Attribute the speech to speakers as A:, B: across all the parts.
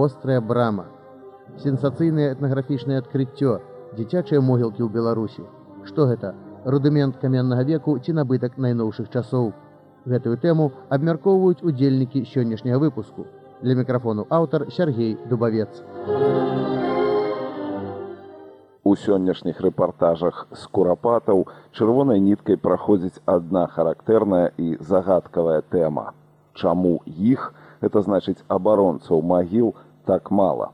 A: вострая брама. Сенсацыйнае этнаграфічнае адкрыццё, дзіцячыя могілкі ў Беларусі. Што гэта? Рудымент каменнага веку ці набытак найноўшых часоў. Гэтую тэму абмяркоўваюць удзельнікі сённяшняга выпуску. Для мікрафону аўтар Сергей Дубавец.
B: У сённяшніх рэпартажах з курапатаў чырвонай ніткай праходзіць адна характэрная і загадкавая тэма. Чаму іх, это значыць абаронцаў магіл так мала.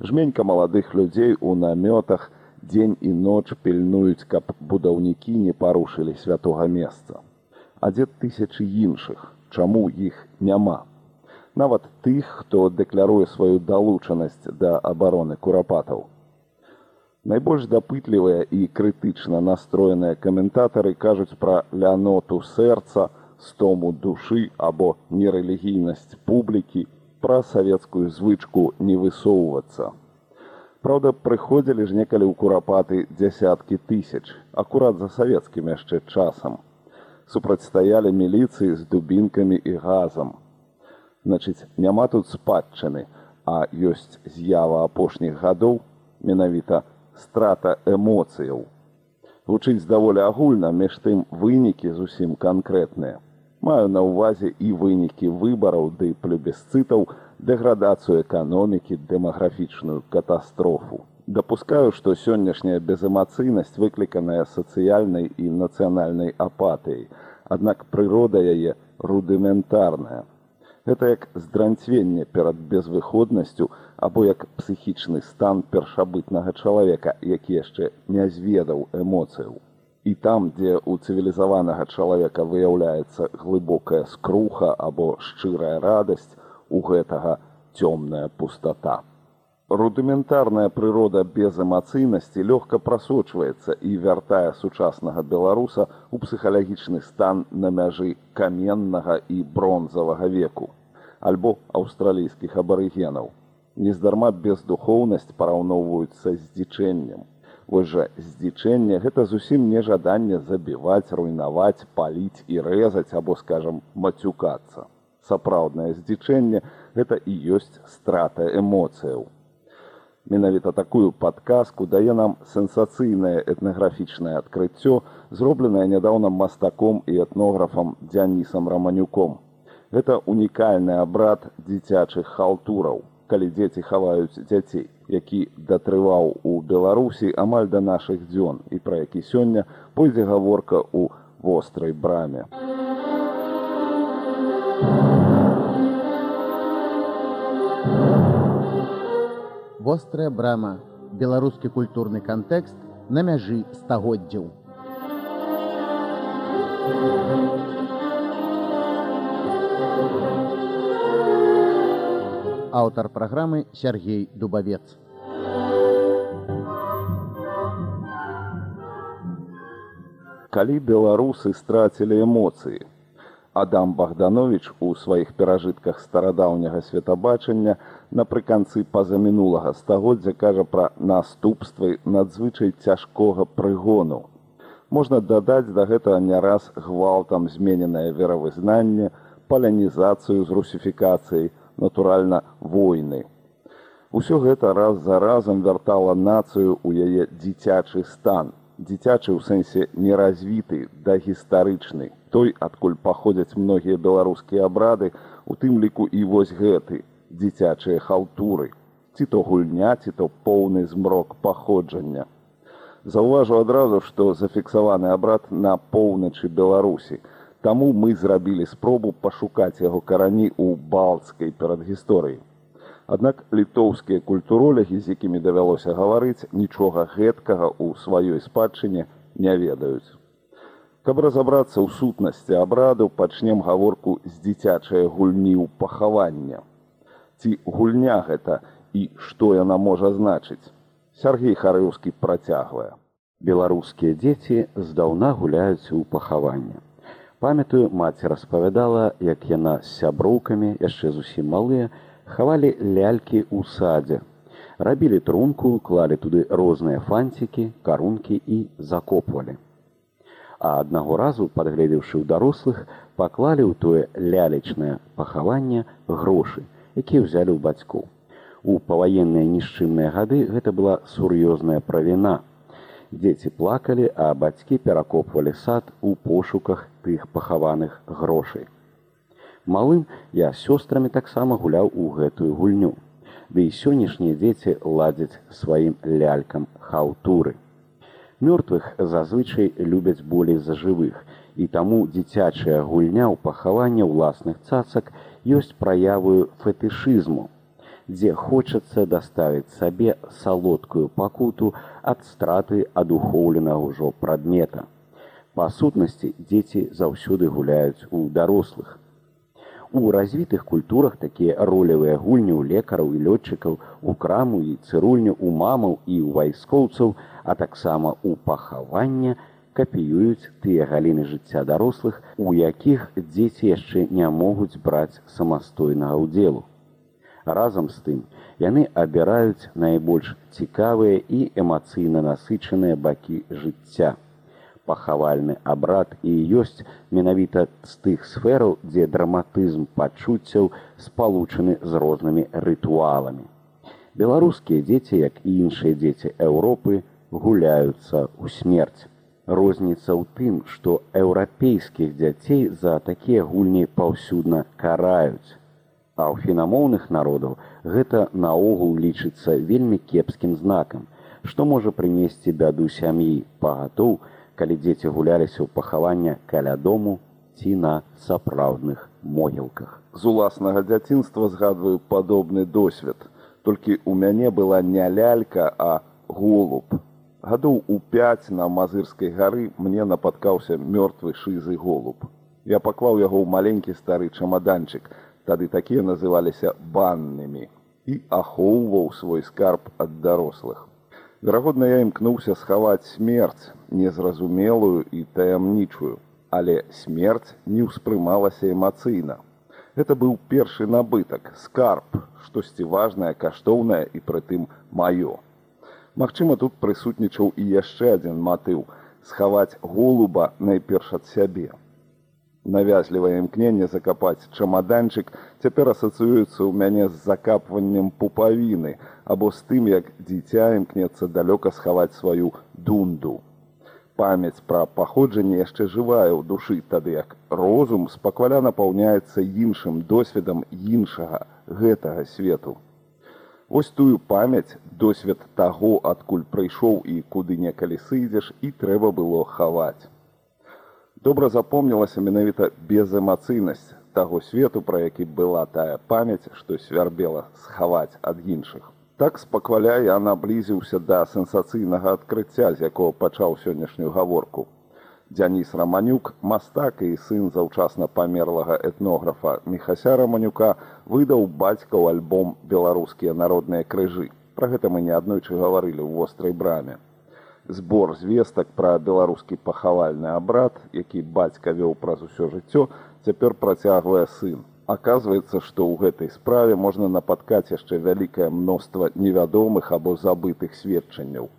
B: Жменька маладых людзей у намётах дзень і ноч пільнуюць, каб будаўнікі не парушылі святога месца. А дзе тысячы іншых, чаму іх няма? Нават тых, хто дэкляруе сваю далучанасць да абароны курапатаў. Найбольш дапытлівыя і крытычна настроеныя каментатары кажуць пра ляноту сэрца, стому душы або нерэлігійнасць публікі, пра савецкую звычку не высоўвацца. Праўда, прыходзілі ж некалі ў курапаты дзясяткі тысяч, акурат за савецкім яшчэ часам. Супрацьстаялі міліцыі з дубінкамі і газам. Значыць, няма тут спадчыны, а ёсць з'ява апошніх гадоў менавіта страта эмоцыяў. Вучыць даволі агульна, між тым вынікі зусім канкрэтныя. Маю на ўвазе і вынікі выбараў ды плебесцытаў, дэградацыю эканомікі, дэмаграфічную катастрофу. Дапускаю, што сённяшняя безэмацыйнасць выкліканая сацыяльнай і нацыянальнай апатыяй, аднак прырода яе рудыментарная. Гэта як здранцвенне перад безвыходнасцю або як псіхічны стан першабытнага чалавека, які яшчэ не зведаў эмоцыяў. І там, дзе ў цывілізаванага чалавека выяўляецца глыбокая скруха або шчырая радасць, у гэтага цёмная пустата. Рудыментарная прырода без эмацыйнасці лёгка прасочваецца і вяртае сучаснага беларуса ў псіхалагічны стан на мяжы каменнага і бронзавага веку альбо аўстралійскіх абарыгенаў. Нездарма бездухоўнасць параўноўваюцца з дзічэннем. Вось жа здзічэнне гэта зусім не жаданне забіваць, руйнаваць, паліць і рэзаць або скажам мацюкацца. Сапраўднае здзічэнне гэта і ёсць страта эмоцыяў. Менавіта такую падказку дае нам сенсацыйнае этнаграфічнае адкрыццё, зробленае нядаўна мастаком і этнографам дзянісам раманюком Гэта унікальны абрад дзіцячых халтураў, калі дзеці хаваюць дзяцей, які датрываў у Беларусі амаль да нашых дзён і пра які сёння пойдзе гаворка ў вострай браме.
A: Вострая брама, беларускі культурны кантэкст на мяжы стагоддзяў. Аўтар праграмы Сергей Дубавец.
B: Калі беларусы страцілі эмоцыі, Адам Богданович у сваіх перажытках старадаўняга светабачання напрыканцы пазамінулага стагоддзя кажа пра наступствы надзвычай цяжкога прыгону. Можна дадаць да гэтага не раз гвалтам змененае веравызнанне, палянізацыю з русіфікацыяй, натуральна войны. Усё гэта раз за разам вяртала нацыю ў яе дзіцячы стан. Дзіцячы ў сэнсе неразвіты да гістарычны, той, адкуль паходзяць многія беларускія абрады, у тым ліку і вось гэты дзіцячыя халтуры, ці то гульня, ці то поўны змрок паходжання. Заўважу адразу, што зафіксаваны абрад на поўначы Беларусі, Таму мы зрабілі спробу пашукаць яго карані ў балцкай перадгісторыі. Аднак літоўскія культуролягі, з якімі давялося гаварыць, нічога гэткага ў сваёй спадчыне не ведаюць. Каб разабрацца ў сутнасці абраду, пачнем гаворку з дзіцячай гульні ў пахавання. Ці гульня гэта і што яна можа значыць? Сергей Харыўскі працягвае.
C: Беларускія дзеці здаўна гуляюць у пахаванне. Памятаю, маці распавядала, як яна з сяброўкамі яшчэ зусім малыя хавалі лялькі ў садзе. Рабілі трунку, клалі туды розныя фанцікі, карункі і закопвалі. А аднаго разу, падгледзеўшы ў дарослых, паклалі ў тое лялечнае пахаванне грошы, якія ўзялі ў бацькоў. У паваенныя нішчымныя гады гэта была сур'ёзная правіна. Дзеці плакалі, а бацькі перакопвалі сад у пошуках тых пахаваных грошай. Малым я з сёстрамі таксама гуляў у гэтую гульню. Ды і сённяшнія дзеці ладзяць сваім лялькам хаўтуры. Мёртвых зазвычай любяць болей за жывых, і таму дзіцячая гульня ў пахаванне ўласных цацак ёсць праявою фетышызму, дзе хочацца даставіць сабе салодкую пакуту ад страты адухоўленага ўжо прадмета. Па сутнасці дзеці заўсёды гуляюць у дарослых. У развітых культурах такія ролевыя гульні ў лекараў і лётчыкаў у краму і цырульню у мамаў і ў вайскоўцаў, а таксама ў пахаванне капіююць тыя галіны жыцця дарослых, у якіх дзеці яшчэ не могуць браць самастойнага ўдзелу. Разам з тым яны абіраюць найбольш цікавыя і эмацыйна насычаныя бакі жыцця. Пахавальны абрад і ёсць менавіта з тых сфераў, дзе драматызм пачуццяў спалучаны з рознымі рытуаламі. Беларускія дзеці, як і іншыя дзеці Еўропы, гуляюцца ў смерць. Розніца ў тым, што еўрапейскіх дзяцей за такія гульні паўсюдна караюць. А ў фінамоўных народаў гэта наогул лічыцца вельмі кепскім знакам, што можа прынесці бяду сям'і пагатоў, калі дзеці гуляліся ў пахавання каля дому ці на сапраўдных могілках.
B: З уласнага дзяцінства згадваю падобны досвед. Толькі ў мяне была не лялька, а голуб. Гадоў у пяць на мазырскай гары мне напаткаўся мёртвы шызы голуб. Я паклаў яго ў маленькі стары чамаданчык, тады такія называліся баннымі і ахоўваў свой скарб ад дарослых. Верагодна, я імкнуўся схаваць смерць, незразумелую і таямнічую, але смерць не ўспрымалася эмацыйна. Гэта быў першы набытак, скарб, штосьці важнае, каштоўнае і прытым маё. Магчыма, тут прысутнічаў і яшчэ адзін матыў схаваць голуба найперш ад сябе. Навязлівае імкненне закапаць чамаданчык цяпер асацыюецца ў мяне з закапваннем пупавіны або з тым, як дзіця імкнецца далёка схаваць сваю дунду. Памяць пра паходжанне яшчэ жывая ў душы тады як розум спакваля напаўняецца іншым досведам іншага гэтага свету. Вось тую памяць досвед таго адкуль прыйшоў і куды некалі сыдзеш і трэба было хаваць добра запомнілася менавіта безэмацыйнасць таго свету пра які была тая памяць што свярбела схаваць ад іншых Так спакваля я наблізіўся да сенсацыйнага адкрыцця, з якога пачаў сённяшнюю гаворку. Дзяніс Раманюк, мастак і сын заўчасна памерлага этнографа Мехася Раманюка выдаў бацькаў альбом беларускія народныя крыжы. Пра гэта мы неаднойчы гаварылі ў вострай браме. Збор звестак пра беларускі пахавальны абрад, які бацька вёў праз усё жыццё, цяпер працягвае сын. Аказваецца, што ў гэтай справе можна напаткаць яшчэ вялікае мноства невядомых або забытых сведчанняў.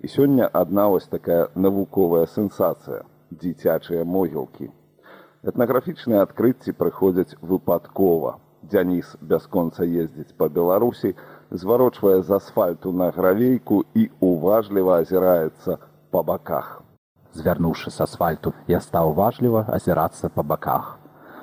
B: І сёння адна вось такая навуковая сенсацыя дзіцячыя могілкі. Этнаграфічныя адкрыцці прыходзяць выпадкова. Дзяніс бясконца ездзіць па Беларусі, зварочвае з асфальту на гравейку і уважліва азіраецца па баках.
D: Звярнуўшы з асфальту, я стаў уважліва азірацца па баках.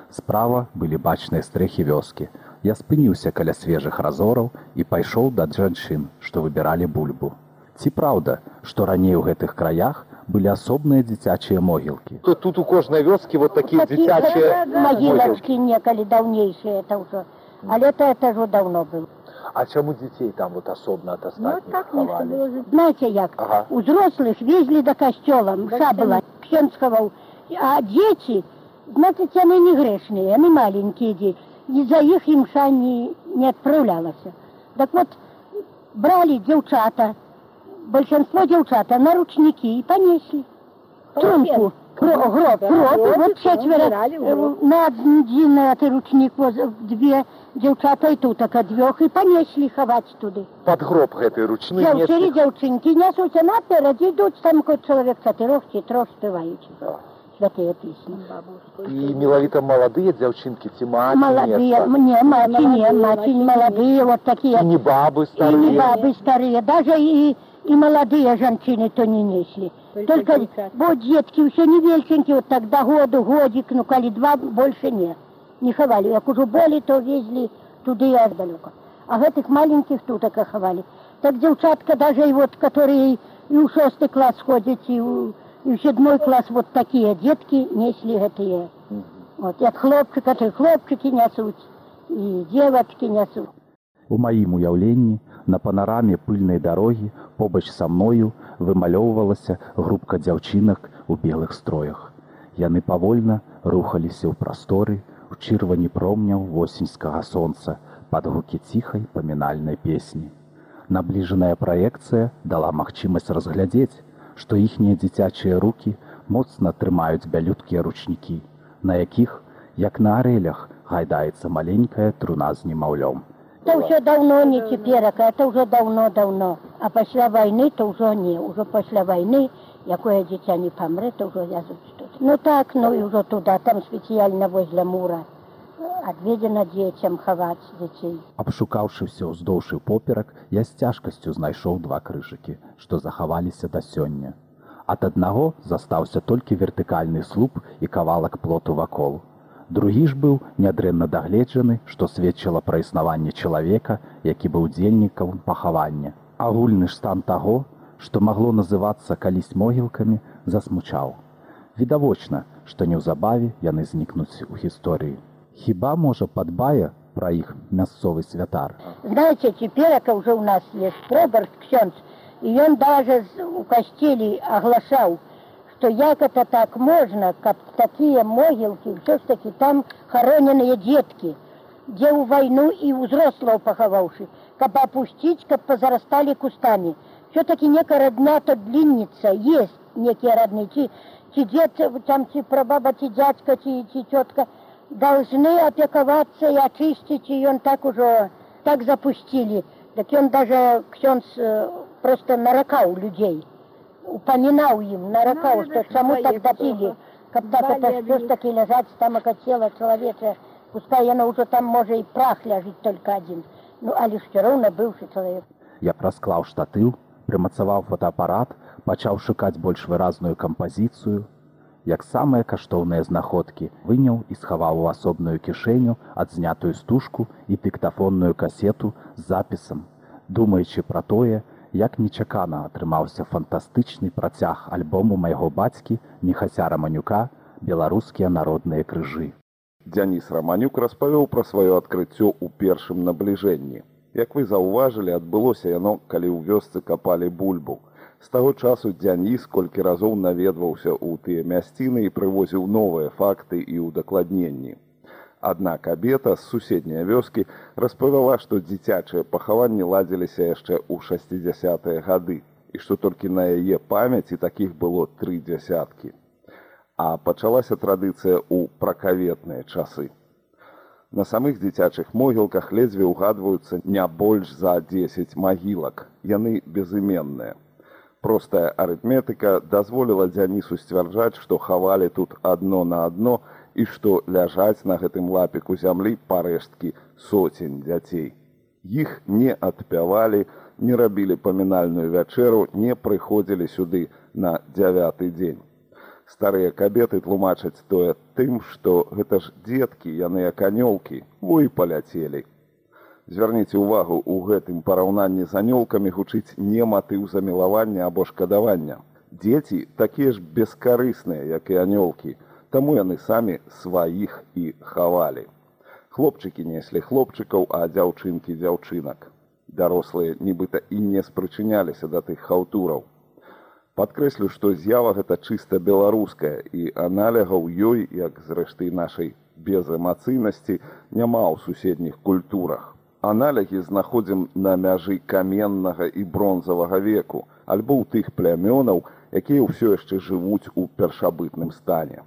D: Справа былі бачныя стрэхі вёскі. Я спыніўся каля свежых разораў і пайшоў да жанчын, што выбіралі бульбу. Ці праўда, што раней у гэтых краях былі асобныя дзіцячыя могілкі.
E: То тут у кожнай вёскі вот такія дзіцячыя
F: могилочки некалі даўнейшие это ўжо але то это ўжо давно был
E: А чаму дзяцей там вот асобна ад
F: ну
E: астатніх
F: так не
E: хавалі?
F: знаете як
E: Ага.
F: узрослых везли до касцёла мша была ксенцкаваў а дзеці значит яны не грэшныя яны маленькія дзеці і за іх імша не не адпраўлялася так вот бралі дзяўчата большинство дзяўчата на ручнікі і панеслі трунку Гро- гроб, гроб, вот четверо э, на этой ручник воз две дзяўчата і тутак двох і панеслі хаваць туды
E: Пад гроб гэтай ручны
F: дзяўчырі
E: неслі.
F: дзяўчынкі нясуць а наперадзе ідуць там хоць чалавек чатырох ці трох спяваюць святыя пісьмы.
E: І мілавіта маладыя дзяўчынкі ці
F: Молодые,
E: месца?
F: мне маці не, маці не молодые, вот такие.
E: І не бабы
F: И не
E: старыя.
F: бабы старые, даже и, и молодые женщины то не несли. Только, вот детки все невельченькие, вот так до году, годик, ну, коли два, больше нет. Не ховали. Как уже были, то везли туда и отдалека. А этих маленьких тут так ховали. Так девчатка даже и вот, которые и в шестый класс ходят, и в, и в седьмой класс, вот такие детки несли этие. Вот, як хлопчика, то и хлопчики несут, и девочки несут.
D: У маім уяўленні на панараме пыльнай дарогі побач са мною вымалёўвалася групка дзяўчынак у белых строях. Яны павольна рухаліся ў прасторы у чырвані промняў восеньскага сонца пад гукі ціхай памінальнай песні. Набліжаная праекцыя дала магчымасць разглядзець, што іхнія дзіцячыя рукі моцна трымаюць бялюткія ручнікі, на якіх, як на арэлях, гайдаецца маленькая труна з немаўлём.
F: Это уже давно не теперака, это уже давно-давно. А пасля войны то уже не. Уже после войны, якое дитя не помре, то вязать что-то. Ну так, ну и уже туда, там специально возле мура. э, Отведено детям ховать детей.
D: Абшукаўшы ўсё ўздоўж і поперак, я з цяжкасцю знайшоў два крыжыкі, што захаваліся да сёння. Ад аднаго застаўся толькі вертыкальны слуп і кавалак плоту вакол. Другі ж быў нядрэнна дагледжаны, што сведчыла пра існаванне чалавека, які быў удзельнікам пахавання. Агульны ж стан таго, што магло называцца калісь могілкамі, засмучаў. Відавочна, што неўзабаве яны знікнуць у гісторыі. Хіба можа падбае пра іх мясцовы святар.
F: Знаете, теперака уже у нас есть Проборг Ксенц, и он даже у костеле оглашал, что як это так можно, как такие могилки, все ж таки там хороненные детки, где у войну и у взрослого поховавши, как опустить, как позарастали кустами. Все-таки некая родня то длинница, есть некие родные, чи, дед, там, чи прабаба, чи дядька, чи, чи тетка, должны опековаться и очистить, и он так уже, так запустили. Так он даже, ксенц, э, просто наракал людей упоминал им, наракал, что чему так допили, так это все таки лежать там око тело человека, пускай оно уже там может и прах лежит только один, ну а лишь все равно бывший человек.
D: Я прасклаў штатыў, прымацаваў фотоапарат, пачаў шукаць больш выразную кампазіцыю. Як самыя каштоўныя знаходкі выняў і схаваў у асобную кішэню адзнятую стужку і дыктафонную касету з запісам, думаючы пра тое, як нечакана атрымаўся фантастычны працяг альбому майго бацькі Мехася Раманюка беларускія народныя крыжы.
B: Дзяніс Раманюк распавёў пра сваё адкрыццё ў першым набліжэнні. Як вы заўважылі, адбылося яно, калі ў вёсцы капалі бульбу. З таго часу Дзяніс колькі разоў наведваўся ў тыя мясціны і прывозіў новыя факты і ўдакладненні. Адна кабета з суседняй вёскі распавяла, што дзіцячыя пахаванні ладзіліся яшчэ ў 60-тыя гады і што толькі на яе памяці такіх было тры дзясяткі. А пачалася традыцыя ў пракаветныя часы. На самых дзіцячых могілках ледзьве ўгадваюцца не больш за 10 магілак. Яны безыменныя. Простая арытметыка дазволіла Дзянісу сцвярджаць, што хавалі тут адно на адно і што ляжаць на гэтым лапіку зямлі парэшткі соцень дзяцей. Іх не адпявалі, не рабілі памінальную вячэру, не прыходзілі сюды на дзявяты дзень. Старыя кабеты тлумачаць тое тым, што гэта ж дзеткі, яны як анёлкі, во і паляцелі. Звярніце ўвагу, у гэтым параўнанні з анёлкамі гучыць не матыў замілавання або шкадавання. Дзеці такія ж бескарысныя, як і анёлкі, таму яны самі сваіх і хавалі. Хлопчыкі неслі хлопчыкаў, а дзяўчынкі дзяўчынак. Дарослыя нібыта і не спрычыняліся да тых хаўтураў. Падкрэслю, што з'ява гэта чыста беларуская і аналягаў ёй, як зрэшты нашай безэмацыйнасці, няма ў суседніх культурах. Аналягі знаходзім на мяжы каменнага і бронзавага веку, альбо ў тых плямёнаў, якія ўсё яшчэ жывуць у першабытным стане.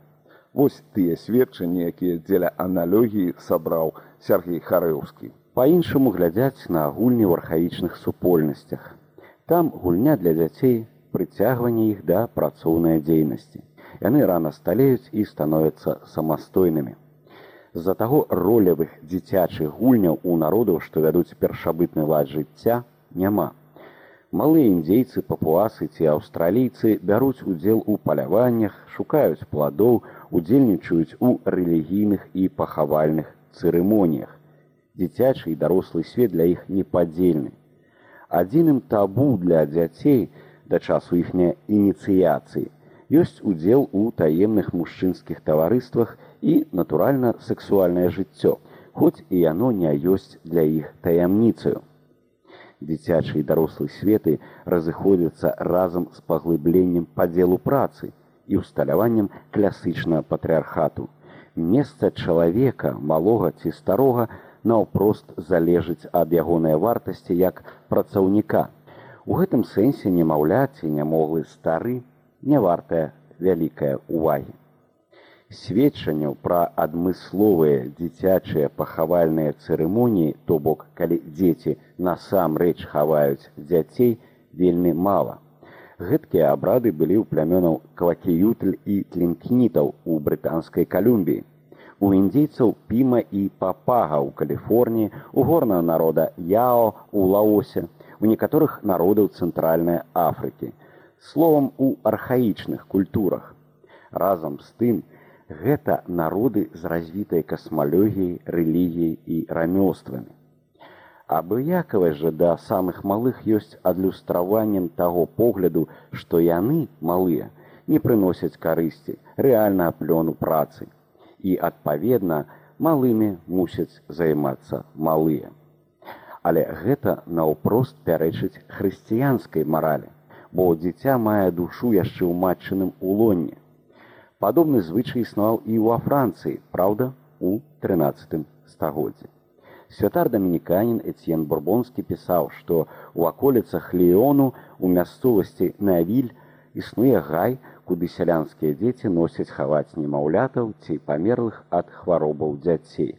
B: Вось тыя сведчанні, якія дзеля аналогіі сабраў Сергей Харэўскі.
C: Па-іншаму глядзяць на гульні ў архаічных супольнасцях. Там гульня для дзяцей, прыцягванне іх да працоўнай дзейнасці. Яны рана сталеюць і становяцца самастойнымі. З-за таго ролявых дзіцячых гульняў у народаў, што вядуць першабытны лад жыцця, няма. Малыя індзейцы, папуасы ці аўстралійцы бяруць удзел у паляваннях, шукаюць пладоў, удзельнічаюць у рэлігійных і пахавальных цырымоніях. Дзіцячы і дарослы свет для іх непадзельны. Адзіным табу для дзяцей да часу іхняй ініцыяцыі ёсць удзел у таемных мужчынскіх таварыствах і, натуральна, сексуальнае жыццё, хоць і яно не ёсць для іх таямніцаю дзіцячы і дарослы светы разыходзяцца разам з паглыбленнем падзелу працы і ўсталяваннем класычнага патрыархату. Месца чалавека, малога ці старога наўпрост залежыць ад ягонай вартасці як працаўніка. У гэтым сэнсе немаўляці нямоглы стары не вартая вялікая увагі сведчанняў пра адмысловыя дзіцячыя пахавальныя цырымоніі, то бок калі дзеці насамрэч хаваюць дзяцей вельмі мала. Гэткія абрады былі ў плямёнаў квакіютль і тлінкнітаў у брытанскай калюмбіі. У індзейцаў піма і папага ў Каліфорніі, у горнага народа Яо у Лаосе, у некаторых народаў цэнтральнай Афрыкі. Словам у архаічных культурах. Разам з тым, гэта народы з развітай касмалогіяй, рэлігіяй і рамёствамі. Абыякавасць жа да самых малых ёсць адлюстраваннем таго погляду, што яны малыя не прыносяць карысці, рэальна плёну працы. І адпаведна, малымі мусяць займацца малыя. Але гэта наўпрост пярэчыць хрысціянскай маралі, бо дзіця мае душу яшчэ ў матчыным улонне Падобны звычай існаваў і ў Францыі, праўда, у 13 стагоддзі. Святар дамініканін Эцьен Бурбонскі пісаў, што ў аколіцах Леону у мясцовасці Навіль існуе гай, куды сялянскія дзеці носяць хаваць немаўлятаў ці памерлых ад хваробаў дзяцей.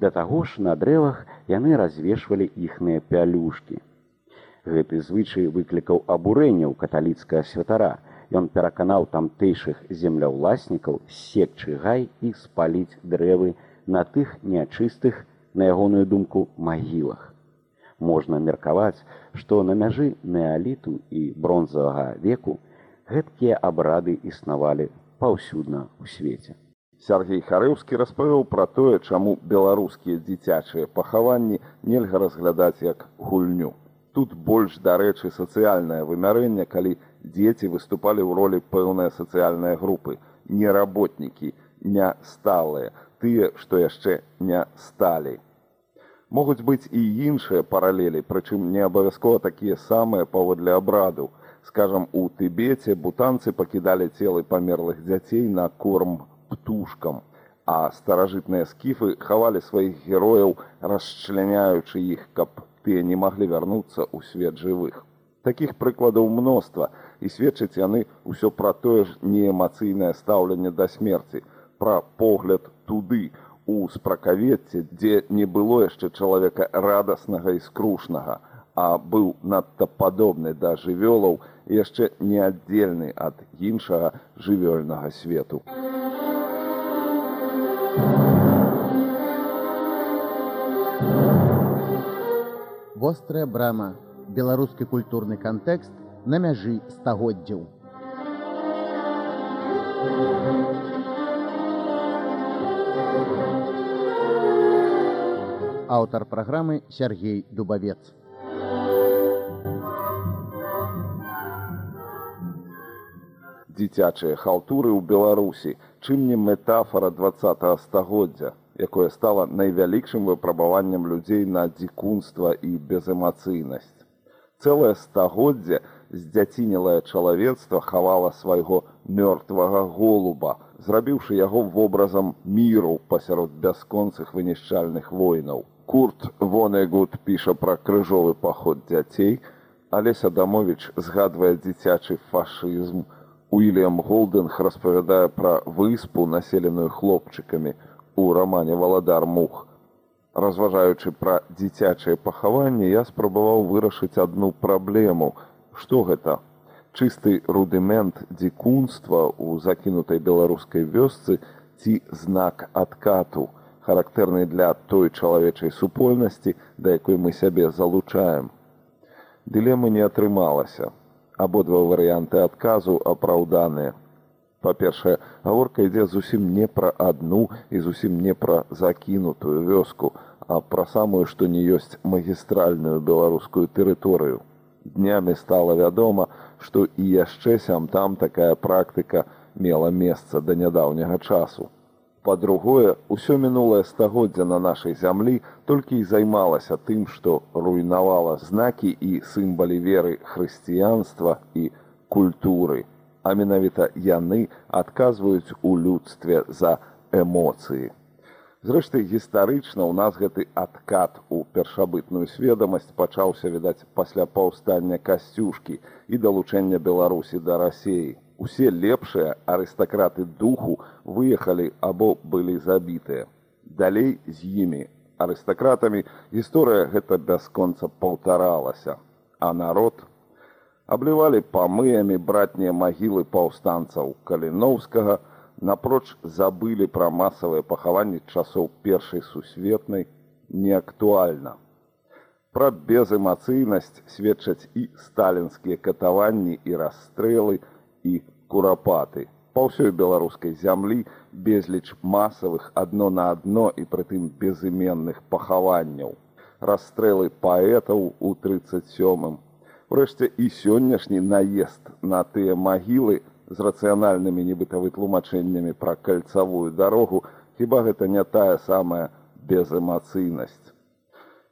C: Да таго ж на дрэвах яны развешвалі іхныя пялюшкі. Гэты звычай выклікаў абурэнне ў каталіцкая святара, Ён пераканаў тамтэйшых земляўласнікаў секчы гай і спаліць дрэвы на тых нячыстых, на ягоную думку магілах. Можна меркаваць, што на мяжы неаліту і бронзавага веку гэткія абрады існавалі паўсюдна ў свеце.
B: Сергей Харэўскі распавёў пра тое, чаму беларускія дзіцячыя пахаванні нельга разглядаць як гульню. Тут больш дарэчы сацыяльнае вымярэнне, калі дзеці выступалі ў ролі пэўныя сацыяльныя групы, не работнікі, не сталыя, тыя, што яшчэ не сталі. Могуць быць і іншыя паралелі, прычым не абавязкова такія самыя паводле абраду. Скажам, у тыбеце бутанцы пакідалі целы памерлых дзяцей на корм птушкам, а старажытныя скіфы хавалі сваіх герояў, расчляняючы іх, каб тыя не маглі вярнуцца ў свет жывых. Такіх прыкладаў мноства і сведчаць яны ўсё пра тое ж неэмацыйнае стаўленне да смерці, пра погляд туды у спракавецце, дзе не было яшчэ чалавека радаснага і скрушнага, а быў надта падобны да жывёлаў яшчэ неаддзельны ад іншага жывёльнага свету.
A: Вострая брама беларускі культурны кантэкст на мяжы стагоддзяў. Аўтар праграмы Сергей Дубавец.
B: Дзіцячыя халтуры ў Беларусі, чым не метафора два стагоддзя, якое стала найвялікшым выпрабаваннем людзей на дзікунства і безэмацыйнасць. Цэлае стагоддзе здзяцінелае чалавецтва хавала свайго мёртвага голуба, зрабіўшы яго вобразам міру пасярод бясконцых вынішчальных войнаў. Курт Вонегуд піша пра крыжовы паход дзяцей, Алеся Дамович згадвае дзіцячы фашызм. Уильям Голденг распавядае пра выспу, населеную хлопчыкамі у рамане Валадар Мух. Разважаючы пра дзіцячае пахаванне, я спрабаваў вырашыць адну праблему. Што гэта? Чысты рудымент дзікунства ў закінутай беларускай вёсцы ці знак адкату, характэрны для той чалавечай супольнасці, да якой мы сябе залучаем. Дылемы не атрымалася. Абодва варыянты адказу апраўданыя. Па-першае, гаворка ідзе зусім не пра адну і зусім не пра закінутую вёску, а пра самую, што не ёсць магістральную беларускую тэрыторыю. Днямі стала вядома, што і яшчэ сям там такая практыка мела месца да нядаўняга часу. Па-другое, усё мінулае стагоддзя на нашай зямлі толькі і займалася тым, што руйнавала знакі і сімбалі веры хрысціянства і культуры, а менавіта яны адказваюць у людстве за эмоцыі. Зрэшты, гістарычна ў нас гэты адкат у першабытную сведамасць пачаўся відаць пасля паўстання касцюшкі і далучэння Беларусі да рассеі. Усе лепшыя арыстакраты духу выехалі або былі забітыя. Далей з імі арыстакратамі гісторыя гэта бясконца паўтаралася, а народ аблівалі памыямі братнія магілы паўстанцаў каліноўскага, напроч забылі пра масавыя пахаванні часоў першай сусветнай неактуальна. Пра безэмацыйнасць сведчаць і сталінскія катаванні і расстрэлы і курапаты. Па ўсёй беларускай зямлі безліч масавых адно на адно і прытым безыменных пахаванняў. Расстрэлы паэтаў у 37. Урэшце і сённяшні наезд на тыя магілы з рацыянальнымі нібыта вытлумачэннямі пра кальцавую дарогу, хіба гэта не тая самая безэмацыйнасць.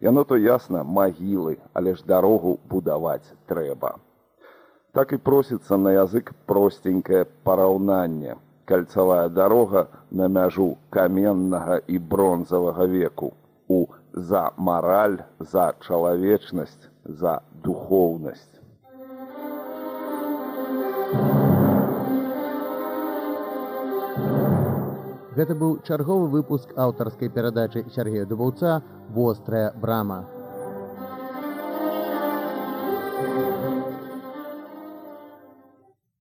B: Яно то ясна магілы, але ж дарогу будаваць трэба. Так і просіцца на язык простенькае параўнанне. Кальцавая дарога на мяжу каменнага і бронзавага веку у за мараль, за чалавечнасць, за духоўнасць.
A: Гэта быў чарговы выпуск аўтарскай перадачы Сергея Дубаўца вострая брама.